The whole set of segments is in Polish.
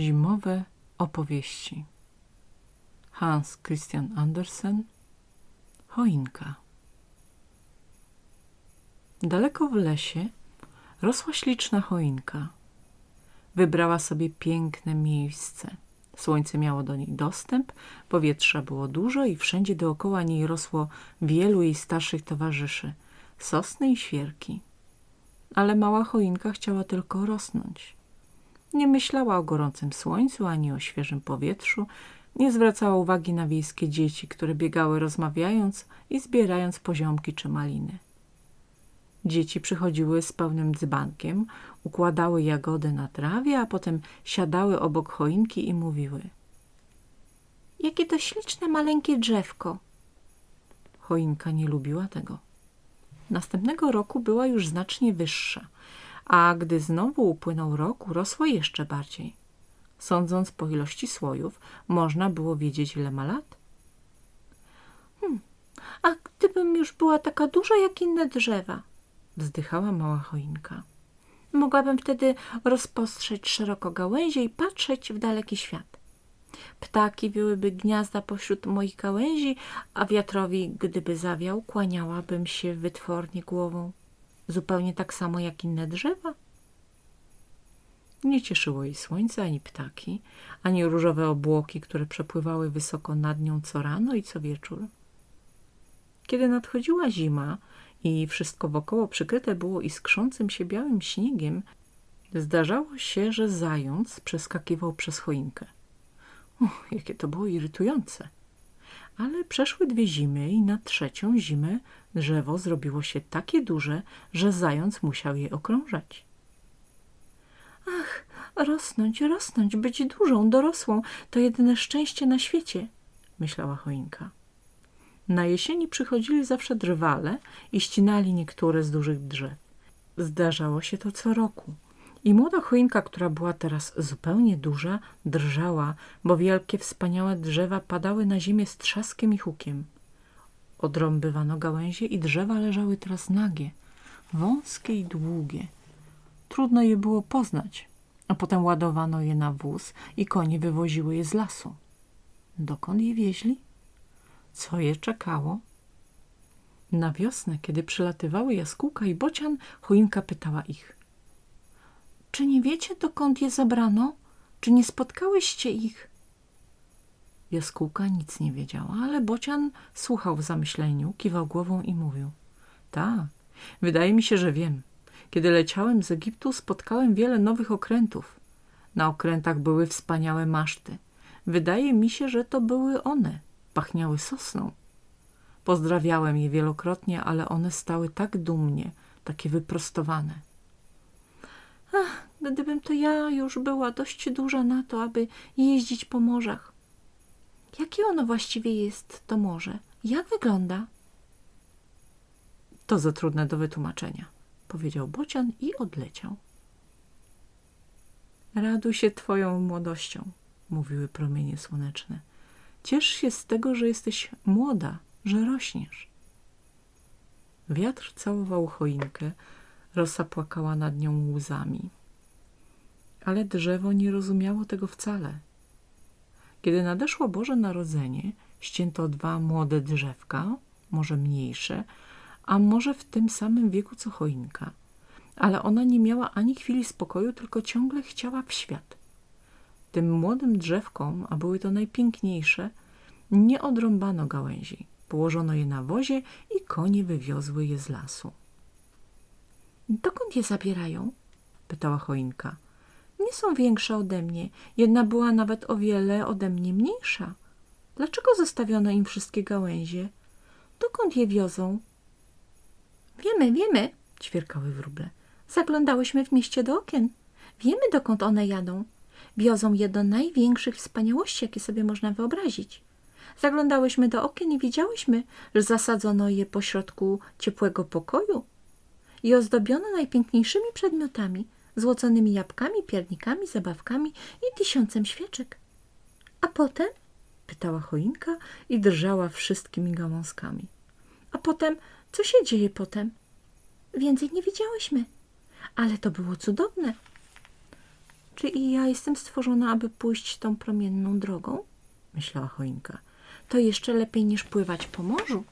Zimowe opowieści Hans Christian Andersen Choinka Daleko w lesie rosła śliczna choinka. Wybrała sobie piękne miejsce. Słońce miało do niej dostęp, powietrza było dużo i wszędzie dookoła niej rosło wielu jej starszych towarzyszy, sosny i świerki. Ale mała choinka chciała tylko rosnąć. Nie myślała o gorącym słońcu ani o świeżym powietrzu, nie zwracała uwagi na wiejskie dzieci, które biegały rozmawiając i zbierając poziomki czy maliny. Dzieci przychodziły z pełnym dzbankiem, układały jagody na trawie, a potem siadały obok choinki i mówiły – Jakie to śliczne, maleńkie drzewko! Choinka nie lubiła tego. Następnego roku była już znacznie wyższa – a gdy znowu upłynął rok, urosła jeszcze bardziej. Sądząc po ilości słojów, można było wiedzieć, ile ma lat. Hmm, a gdybym już była taka duża jak inne drzewa, wzdychała mała choinka. Mogłabym wtedy rozpostrzeć szeroko gałęzie i patrzeć w daleki świat. Ptaki wiłyby gniazda pośród moich gałęzi, a wiatrowi, gdyby zawiał, kłaniałabym się wytwornie głową zupełnie tak samo jak inne drzewa. Nie cieszyło jej słońce ani ptaki, ani różowe obłoki, które przepływały wysoko nad nią co rano i co wieczór. Kiedy nadchodziła zima i wszystko wokoło przykryte było iskrzącym się białym śniegiem, zdarzało się, że zając przeskakiwał przez choinkę. Uch, jakie to było irytujące! Ale przeszły dwie zimy i na trzecią zimę drzewo zrobiło się takie duże, że zając musiał je okrążać. Ach, rosnąć, rosnąć, być dużą, dorosłą, to jedyne szczęście na świecie, myślała choinka. Na jesieni przychodzili zawsze drwale i ścinali niektóre z dużych drzew. Zdarzało się to co roku. I młoda choinka, która była teraz zupełnie duża, drżała, bo wielkie, wspaniałe drzewa padały na ziemię z trzaskiem i hukiem. Odrąbywano gałęzie i drzewa leżały teraz nagie, wąskie i długie. Trudno je było poznać, a potem ładowano je na wóz i konie wywoziły je z lasu. Dokąd je wieźli? Co je czekało? Na wiosnę, kiedy przylatywały jaskółka i bocian, choinka pytała ich – czy nie wiecie, dokąd je zabrano? Czy nie spotkałyście ich? Jaskółka nic nie wiedziała, ale Bocian słuchał w zamyśleniu, kiwał głową i mówił. Tak, wydaje mi się, że wiem. Kiedy leciałem z Egiptu, spotkałem wiele nowych okrętów. Na okrętach były wspaniałe maszty. Wydaje mi się, że to były one. Pachniały sosną. Pozdrawiałem je wielokrotnie, ale one stały tak dumnie, takie wyprostowane. Ach, gdybym to ja już była dość duża na to, aby jeździć po morzach. Jakie ono właściwie jest, to morze? Jak wygląda? To za trudne do wytłumaczenia, powiedział Bocian i odleciał. Raduj się twoją młodością, mówiły promienie słoneczne. Ciesz się z tego, że jesteś młoda, że rośniesz. Wiatr całował choinkę, Rosa płakała nad nią łzami. Ale drzewo nie rozumiało tego wcale. Kiedy nadeszło Boże Narodzenie, ścięto dwa młode drzewka, może mniejsze, a może w tym samym wieku co choinka. Ale ona nie miała ani chwili spokoju, tylko ciągle chciała w świat. Tym młodym drzewkom, a były to najpiękniejsze, nie odrąbano gałęzi. Położono je na wozie i konie wywiozły je z lasu. Dokąd je zabierają? pytała choinka. Nie są większe ode mnie. Jedna była nawet o wiele ode mnie mniejsza. Dlaczego zostawiono im wszystkie gałęzie? Dokąd je wiozą? Wiemy, wiemy, ćwierkały wróble. Zaglądałyśmy w mieście do okien. Wiemy, dokąd one jadą. Wiozą je do największych wspaniałości, jakie sobie można wyobrazić. Zaglądałyśmy do okien i widziałyśmy, że zasadzono je pośrodku ciepłego pokoju, i ozdobiono najpiękniejszymi przedmiotami, złoconymi jabłkami, piernikami, zabawkami i tysiącem świeczek. A potem? pytała choinka i drżała wszystkimi gałązkami. A potem? Co się dzieje potem? Więcej nie widziałyśmy, ale to było cudowne. Czy i ja jestem stworzona, aby pójść tą promienną drogą? Myślała choinka. To jeszcze lepiej niż pływać po morzu.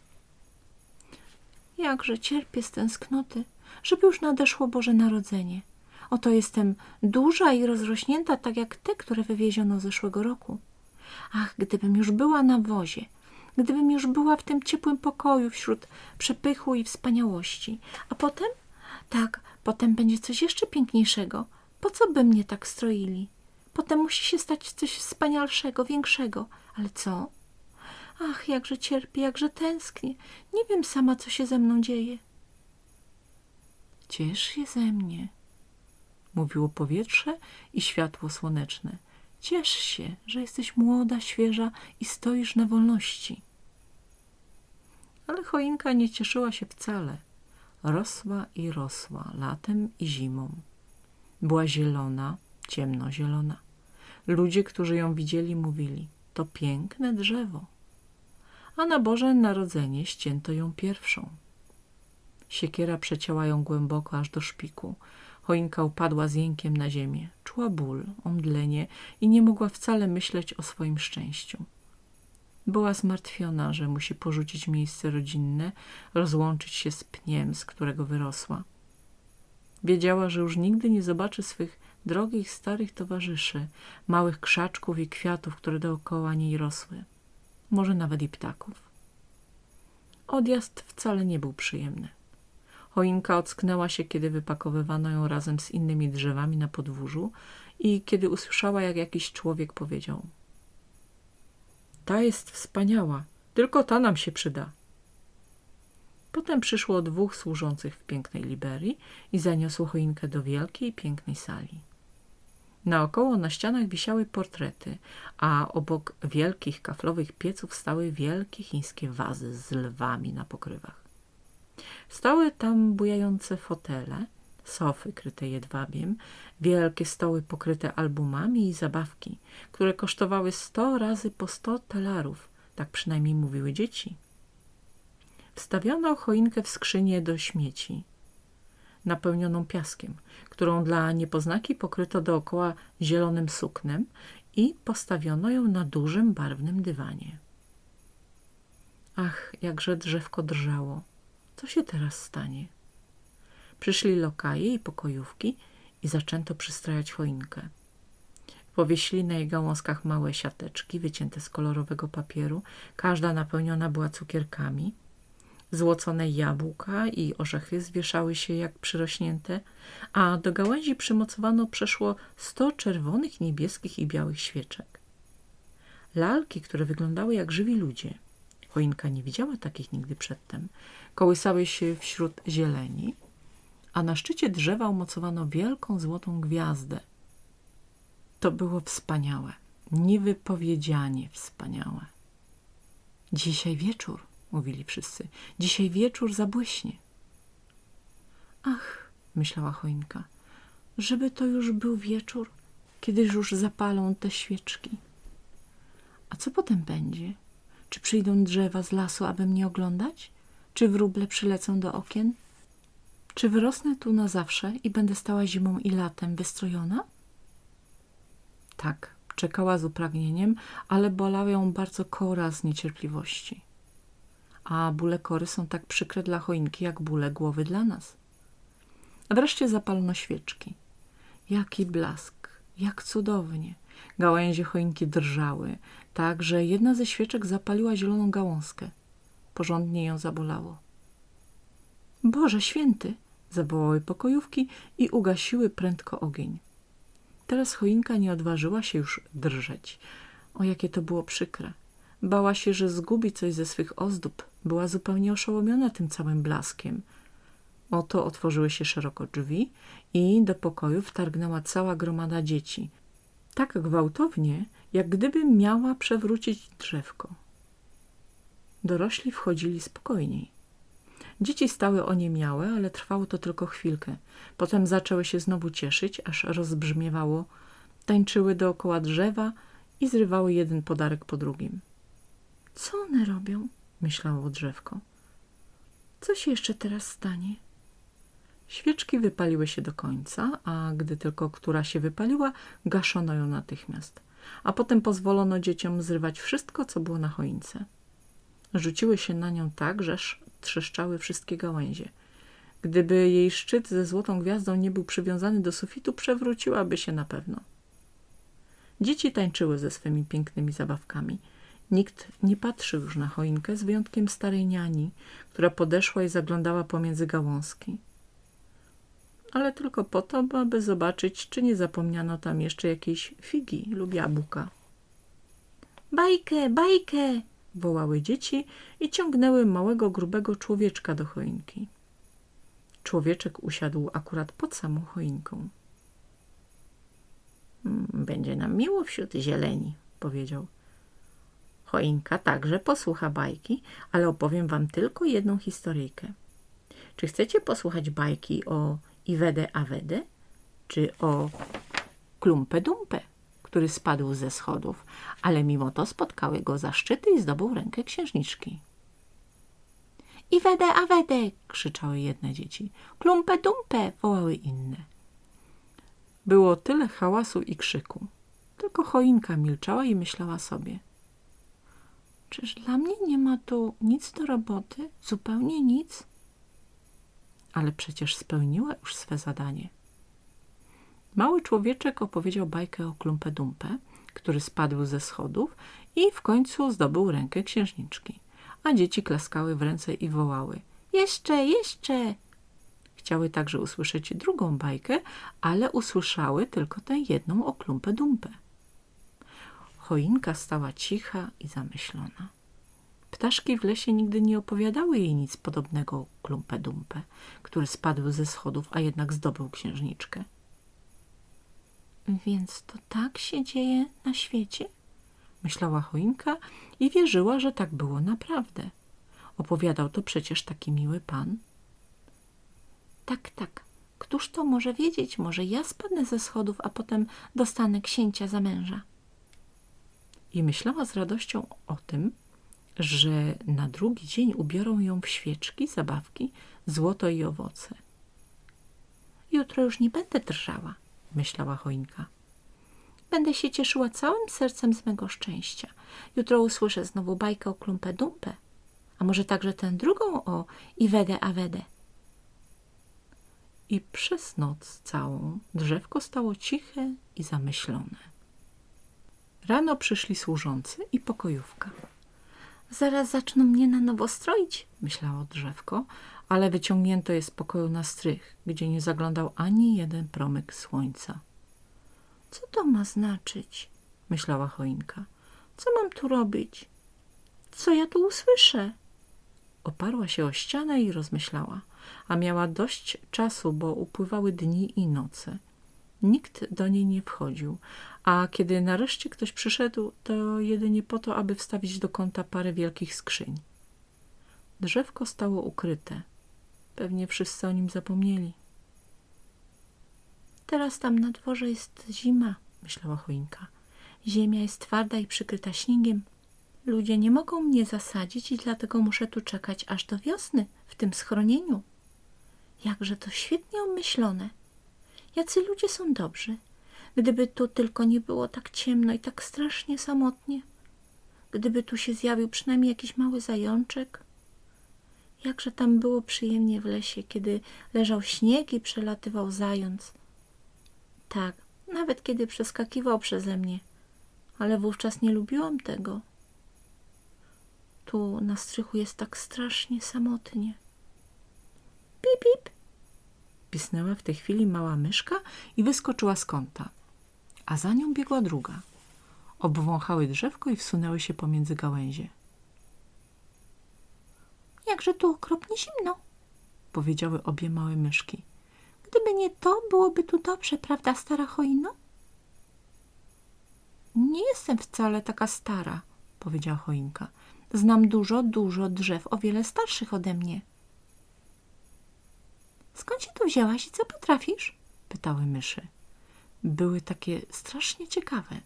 Jakże cierpię z tęsknoty, żeby już nadeszło Boże Narodzenie. Oto jestem duża i rozrośnięta, tak jak te, które wywieziono zeszłego roku. Ach, gdybym już była na wozie, gdybym już była w tym ciepłym pokoju wśród przepychu i wspaniałości. A potem? Tak, potem będzie coś jeszcze piękniejszego. Po co by mnie tak stroili? Potem musi się stać coś wspanialszego, większego. Ale co? Ach, jakże cierpię, jakże tęsknię. Nie wiem sama, co się ze mną dzieje. Ciesz się ze mnie, mówiło powietrze i światło słoneczne. Ciesz się, że jesteś młoda, świeża i stoisz na wolności. Ale choinka nie cieszyła się wcale. Rosła i rosła, latem i zimą. Była zielona, ciemnozielona. Ludzie, którzy ją widzieli, mówili, to piękne drzewo. A na Boże Narodzenie ścięto ją pierwszą. Siekiera przecięła ją głęboko aż do szpiku. Choinka upadła z jękiem na ziemię. Czuła ból, omdlenie i nie mogła wcale myśleć o swoim szczęściu. Była zmartwiona, że musi porzucić miejsce rodzinne, rozłączyć się z pniem, z którego wyrosła. Wiedziała, że już nigdy nie zobaczy swych drogich, starych towarzyszy, małych krzaczków i kwiatów, które dookoła niej rosły. Może nawet i ptaków. Odjazd wcale nie był przyjemny. Choinka ocknęła się, kiedy wypakowywano ją razem z innymi drzewami na podwórzu i kiedy usłyszała, jak jakiś człowiek powiedział – ta jest wspaniała, tylko ta nam się przyda. Potem przyszło dwóch służących w pięknej liberii i zaniosło choinkę do wielkiej, pięknej sali. Naokoło na ścianach wisiały portrety, a obok wielkich kaflowych pieców stały wielkie chińskie wazy z lwami na pokrywach. Stały tam bujające fotele, sofy kryte jedwabiem, wielkie stoły pokryte albumami i zabawki, które kosztowały sto razy po sto talarów, tak przynajmniej mówiły dzieci. Wstawiono choinkę w skrzynię do śmieci, napełnioną piaskiem, którą dla niepoznaki pokryto dookoła zielonym suknem i postawiono ją na dużym, barwnym dywanie. Ach, jakże drzewko drżało. Co się teraz stanie? Przyszli lokaje i pokojówki i zaczęto przystrajać choinkę. Powieśli na jej gałązkach małe siateczki wycięte z kolorowego papieru. Każda napełniona była cukierkami. Złocone jabłka i orzechy zwieszały się jak przyrośnięte, a do gałęzi przymocowano przeszło sto czerwonych, niebieskich i białych świeczek. Lalki, które wyglądały jak żywi ludzie. Choinka nie widziała takich nigdy przedtem. Kołysały się wśród zieleni, a na szczycie drzewa umocowano wielką złotą gwiazdę. To było wspaniałe, niewypowiedzianie wspaniałe. Dzisiaj wieczór, mówili wszyscy, dzisiaj wieczór zabłyśnie. Ach, myślała choinka, żeby to już był wieczór, kiedyż już zapalą te świeczki. A co potem będzie? Czy przyjdą drzewa z lasu, aby mnie oglądać? Czy wróble przylecą do okien? Czy wyrosnę tu na zawsze i będę stała zimą i latem wystrojona? Tak, czekała z upragnieniem, ale bolał ją bardzo kora z niecierpliwości. A bóle kory są tak przykre dla choinki, jak bóle głowy dla nas. Wreszcie zapalono świeczki. Jaki blask, jak cudownie. Gałęzie choinki drżały, tak, że jedna ze świeczek zapaliła zieloną gałązkę. Porządnie ją zabolało. Boże święty, zawołały pokojówki i ugasiły prędko ogień. Teraz choinka nie odważyła się już drżeć. O, jakie to było przykre. Bała się, że zgubi coś ze swych ozdób. Była zupełnie oszołomiona tym całym blaskiem. Oto otworzyły się szeroko drzwi i do pokoju wtargnęła cała gromada dzieci. Tak gwałtownie, jak gdyby miała przewrócić drzewko. Dorośli wchodzili spokojniej. Dzieci stały oniemiałe, ale trwało to tylko chwilkę. Potem zaczęły się znowu cieszyć, aż rozbrzmiewało. Tańczyły dookoła drzewa i zrywały jeden podarek po drugim. Co one robią? myślało drzewko. Co się jeszcze teraz stanie? Świeczki wypaliły się do końca, a gdy tylko która się wypaliła, gaszono ją natychmiast. A potem pozwolono dzieciom zrywać wszystko, co było na choince. Rzuciły się na nią tak, że trzeszczały wszystkie gałęzie. Gdyby jej szczyt ze złotą gwiazdą nie był przywiązany do sufitu, przewróciłaby się na pewno. Dzieci tańczyły ze swymi pięknymi zabawkami. Nikt nie patrzył już na choinkę, z wyjątkiem starej niani, która podeszła i zaglądała pomiędzy gałązki. Ale tylko po to, aby zobaczyć, czy nie zapomniano tam jeszcze jakiejś figi lub jabłka. Bajkę, bajkę! wołały dzieci i ciągnęły małego, grubego człowieczka do choinki. Człowieczek usiadł akurat pod samą choinką. Mm, będzie nam miło wśród zieleni, powiedział. Choinka także posłucha bajki, ale opowiem wam tylko jedną historyjkę. Czy chcecie posłuchać bajki o Iwede Awede, czy o Klumpę Dumpę, który spadł ze schodów, ale mimo to spotkały go zaszczyty i zdobył rękę księżniczki? Iwede Awede! krzyczały jedne dzieci. Klumpę Dumpę! wołały inne. Było tyle hałasu i krzyku. Tylko choinka milczała i myślała sobie. Czyż dla mnie nie ma tu nic do roboty? Zupełnie nic? Ale przecież spełniła już swe zadanie. Mały człowieczek opowiedział bajkę o klumpę dumpę, który spadł ze schodów i w końcu zdobył rękę księżniczki. A dzieci klaskały w ręce i wołały – jeszcze, jeszcze! Chciały także usłyszeć drugą bajkę, ale usłyszały tylko tę jedną o klumpę dumpę. Choinka stała cicha i zamyślona. Ptaszki w lesie nigdy nie opowiadały jej nic podobnego o klumpę dumpę, który spadł ze schodów, a jednak zdobył księżniczkę. Więc to tak się dzieje na świecie? Myślała choinka i wierzyła, że tak było naprawdę. Opowiadał to przecież taki miły pan. Tak, tak. Któż to może wiedzieć? Może ja spadnę ze schodów, a potem dostanę księcia za męża. I myślała z radością o tym, że na drugi dzień ubiorą ją w świeczki, zabawki, złoto i owoce. Jutro już nie będę drżała, myślała choinka. Będę się cieszyła całym sercem z mego szczęścia. Jutro usłyszę znowu bajkę o klumpę dumpę, a może także tę drugą o Iwede Awede. I przez noc całą drzewko stało ciche i zamyślone. Rano przyszli służący i pokojówka. Zaraz zaczną mnie na nowo stroić, myślało drzewko, ale wyciągnięto je z pokoju na strych, gdzie nie zaglądał ani jeden promyk słońca. Co to ma znaczyć? myślała choinka. Co mam tu robić? Co ja tu usłyszę? Oparła się o ścianę i rozmyślała, a miała dość czasu, bo upływały dni i noce. Nikt do niej nie wchodził, a kiedy nareszcie ktoś przyszedł, to jedynie po to, aby wstawić do kąta parę wielkich skrzyń. Drzewko stało ukryte. Pewnie wszyscy o nim zapomnieli. Teraz tam na dworze jest zima, myślała choinka. Ziemia jest twarda i przykryta śniegiem. Ludzie nie mogą mnie zasadzić i dlatego muszę tu czekać aż do wiosny w tym schronieniu. Jakże to świetnie obmyślone. Jacy ludzie są dobrzy. Gdyby tu tylko nie było tak ciemno i tak strasznie samotnie. Gdyby tu się zjawił przynajmniej jakiś mały zajączek. Jakże tam było przyjemnie w lesie, kiedy leżał śnieg i przelatywał zając. Tak, nawet kiedy przeskakiwał przeze mnie, ale wówczas nie lubiłam tego. Tu na strychu jest tak strasznie samotnie. Pip, pip! Pisnęła w tej chwili mała myszka i wyskoczyła z kąta, a za nią biegła druga. Obwąchały drzewko i wsunęły się pomiędzy gałęzie. Jakże tu okropnie zimno, powiedziały obie małe myszki. Gdyby nie to, byłoby tu dobrze, prawda, stara choino? Nie jestem wcale taka stara, powiedziała choinka. Znam dużo, dużo drzew, o wiele starszych ode mnie. Skąd się tu wzięłaś i co potrafisz? pytały myszy. Były takie strasznie ciekawe.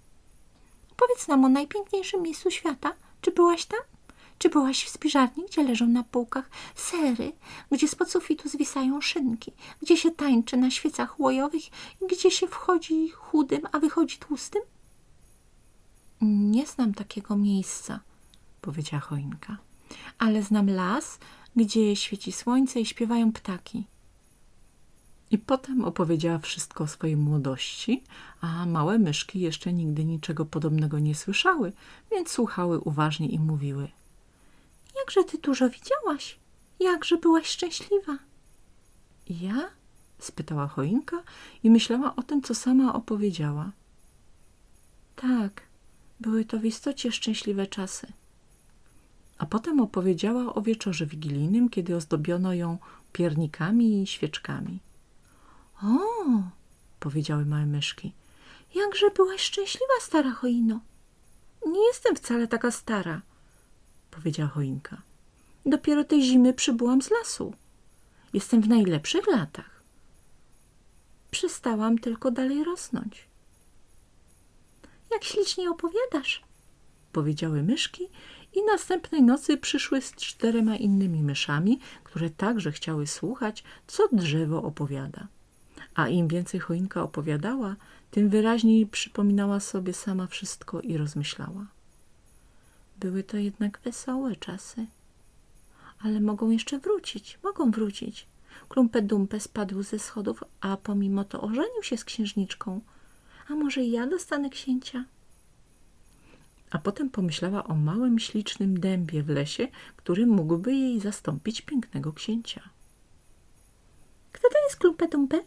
Powiedz nam o najpiękniejszym miejscu świata. Czy byłaś tam? Czy byłaś w spiżarni, gdzie leżą na półkach sery, gdzie spod sufitu zwisają szynki, gdzie się tańczy na świecach łojowych i gdzie się wchodzi chudym, a wychodzi tłustym? Nie znam takiego miejsca, powiedziała choinka, ale znam las, gdzie świeci słońce i śpiewają ptaki. I potem opowiedziała wszystko o swojej młodości, a małe myszki jeszcze nigdy niczego podobnego nie słyszały, więc słuchały uważnie i mówiły. Jakże ty dużo widziałaś? Jakże byłaś szczęśliwa? Ja? spytała choinka i myślała o tym, co sama opowiedziała. Tak, były to w istocie szczęśliwe czasy. A potem opowiedziała o wieczorze wigilijnym, kiedy ozdobiono ją piernikami i świeczkami. O, Powiedziały małe myszki. jakże byłaś szczęśliwa, stara choino. Nie jestem wcale taka stara, powiedziała choinka. Dopiero tej zimy przybyłam z lasu. Jestem w najlepszych latach. Przestałam tylko dalej rosnąć. Jak ślicznie opowiadasz. Powiedziały myszki i następnej nocy przyszły z czterema innymi myszami, które także chciały słuchać, co drzewo opowiada. A im więcej choinka opowiadała, tym wyraźniej przypominała sobie sama wszystko i rozmyślała. Były to jednak wesołe czasy. Ale mogą jeszcze wrócić, mogą wrócić. Klumpę Dumpę spadł ze schodów, a pomimo to ożenił się z księżniczką. A może ja dostanę księcia? A potem pomyślała o małym, ślicznym dębie w lesie, który mógłby jej zastąpić pięknego księcia. Kto to jest Klumpę Dumpę?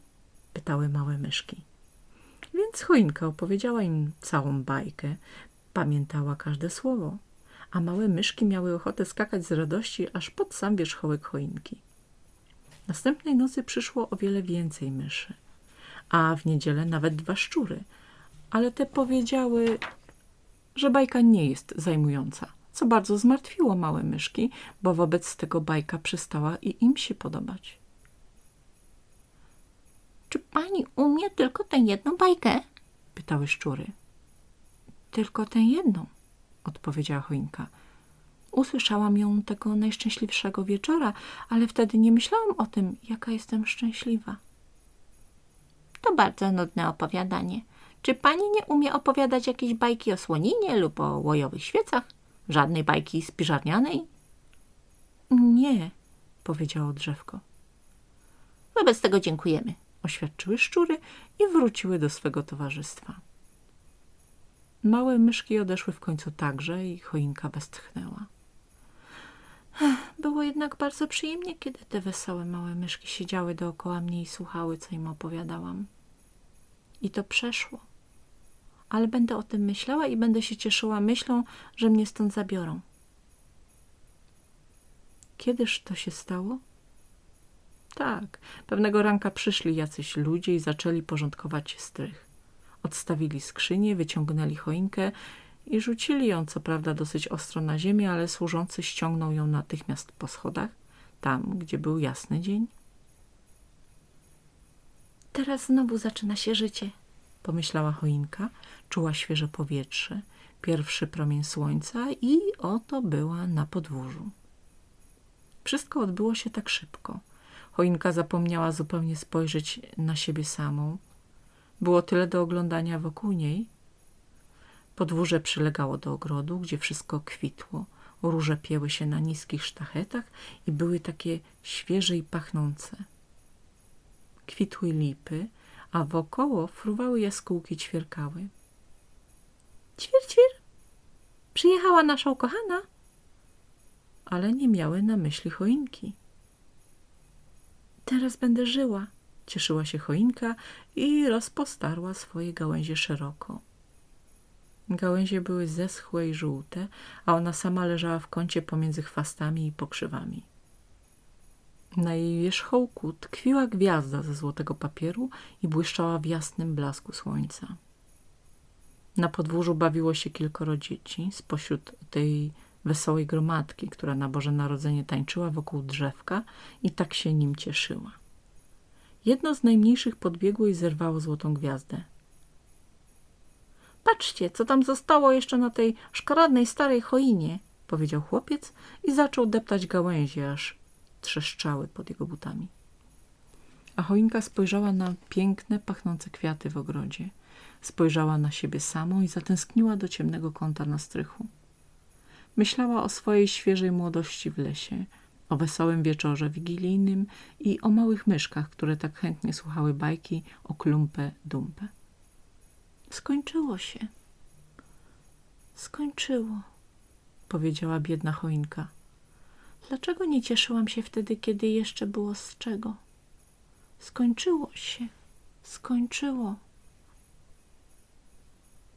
Pytały małe myszki. Więc choinka opowiedziała im całą bajkę, pamiętała każde słowo, a małe myszki miały ochotę skakać z radości aż pod sam wierzchołek choinki. Następnej nocy przyszło o wiele więcej myszy, a w niedzielę nawet dwa szczury, ale te powiedziały, że bajka nie jest zajmująca, co bardzo zmartwiło małe myszki, bo wobec tego bajka przestała i im się podobać. Czy pani umie tylko tę jedną bajkę? pytały szczury. Tylko tę jedną, odpowiedziała choinka. Usłyszałam ją tego najszczęśliwszego wieczora, ale wtedy nie myślałam o tym, jaka jestem szczęśliwa. To bardzo nudne opowiadanie. Czy pani nie umie opowiadać jakiejś bajki o słoninie lub o łojowych świecach? Żadnej bajki spiżarnianej? Nie, powiedziało drzewko. Wobec tego dziękujemy. Oświadczyły szczury i wróciły do swego towarzystwa. Małe myszki odeszły w końcu także i choinka westchnęła. Było jednak bardzo przyjemnie, kiedy te wesołe małe myszki siedziały dookoła mnie i słuchały, co im opowiadałam. I to przeszło. Ale będę o tym myślała i będę się cieszyła myślą, że mnie stąd zabiorą. Kiedyż to się stało? Tak, pewnego ranka przyszli jacyś ludzie i zaczęli porządkować strych. Odstawili skrzynię, wyciągnęli choinkę i rzucili ją, co prawda dosyć ostro na ziemię, ale służący ściągnął ją natychmiast po schodach, tam, gdzie był jasny dzień. Teraz znowu zaczyna się życie. Pomyślała choinka, czuła świeże powietrze, pierwszy promień słońca i oto była na podwórzu. Wszystko odbyło się tak szybko. Choinka zapomniała zupełnie spojrzeć na siebie samą. Było tyle do oglądania wokół niej. Podwórze przylegało do ogrodu, gdzie wszystko kwitło. Róże pieły się na niskich sztachetach i były takie świeże i pachnące. Kwitły lipy, a wokoło fruwały jaskółki ćwierkały. Ćwir, ćwir. Przyjechała nasza ukochana. Ale nie miały na myśli choinki. Teraz będę żyła, cieszyła się choinka i rozpostarła swoje gałęzie szeroko. Gałęzie były zeschłe i żółte, a ona sama leżała w kącie pomiędzy chwastami i pokrzywami. Na jej wierzchołku tkwiła gwiazda ze złotego papieru i błyszczała w jasnym blasku słońca. Na podwórzu bawiło się kilkoro dzieci spośród tej wesołej gromadki, która na Boże Narodzenie tańczyła wokół drzewka i tak się nim cieszyła. Jedno z najmniejszych podbiegło i zerwało złotą gwiazdę. Patrzcie, co tam zostało jeszcze na tej szkaradnej starej choinie, powiedział chłopiec i zaczął deptać gałęzie, aż trzeszczały pod jego butami. A choinka spojrzała na piękne, pachnące kwiaty w ogrodzie. Spojrzała na siebie samą i zatęskniła do ciemnego kąta na strychu. Myślała o swojej świeżej młodości w lesie, o wesołym wieczorze wigilijnym i o małych myszkach, które tak chętnie słuchały bajki o klumpę dumpę. Skończyło się. Skończyło, Powiedziała biedna choinka. Dlaczego nie cieszyłam się wtedy, kiedy jeszcze było z czego? Skończyło się. Skończyło.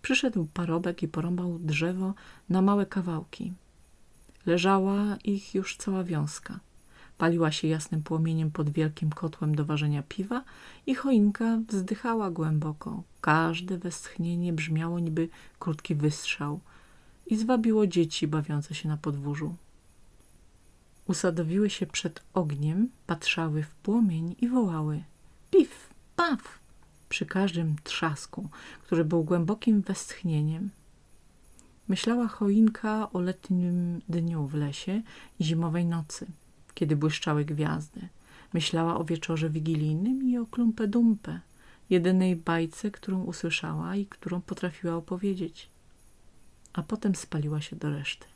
Przyszedł parobek i porąbał drzewo na małe kawałki. Leżała ich już cała wiązka. Paliła się jasnym płomieniem pod wielkim kotłem do ważenia piwa i choinka wzdychała głęboko. Każde westchnienie brzmiało niby krótki wystrzał i zwabiło dzieci bawiące się na podwórzu. Usadowiły się przed ogniem, patrzały w płomień i wołały pif, paf przy każdym trzasku, który był głębokim westchnieniem. Myślała choinka o letnim dniu w lesie i zimowej nocy, kiedy błyszczały gwiazdy. Myślała o wieczorze wigilijnym i o klumpę dumpę, jedynej bajce, którą usłyszała i którą potrafiła opowiedzieć. A potem spaliła się do reszty.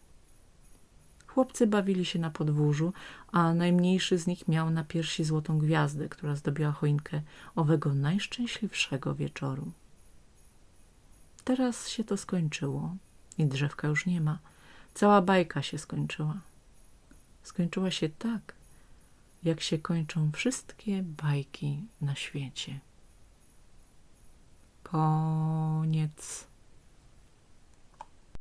Chłopcy bawili się na podwórzu, a najmniejszy z nich miał na piersi złotą gwiazdę, która zdobiła choinkę owego najszczęśliwszego wieczoru. Teraz się to skończyło i drzewka już nie ma. Cała bajka się skończyła. Skończyła się tak, jak się kończą wszystkie bajki na świecie. Koniec.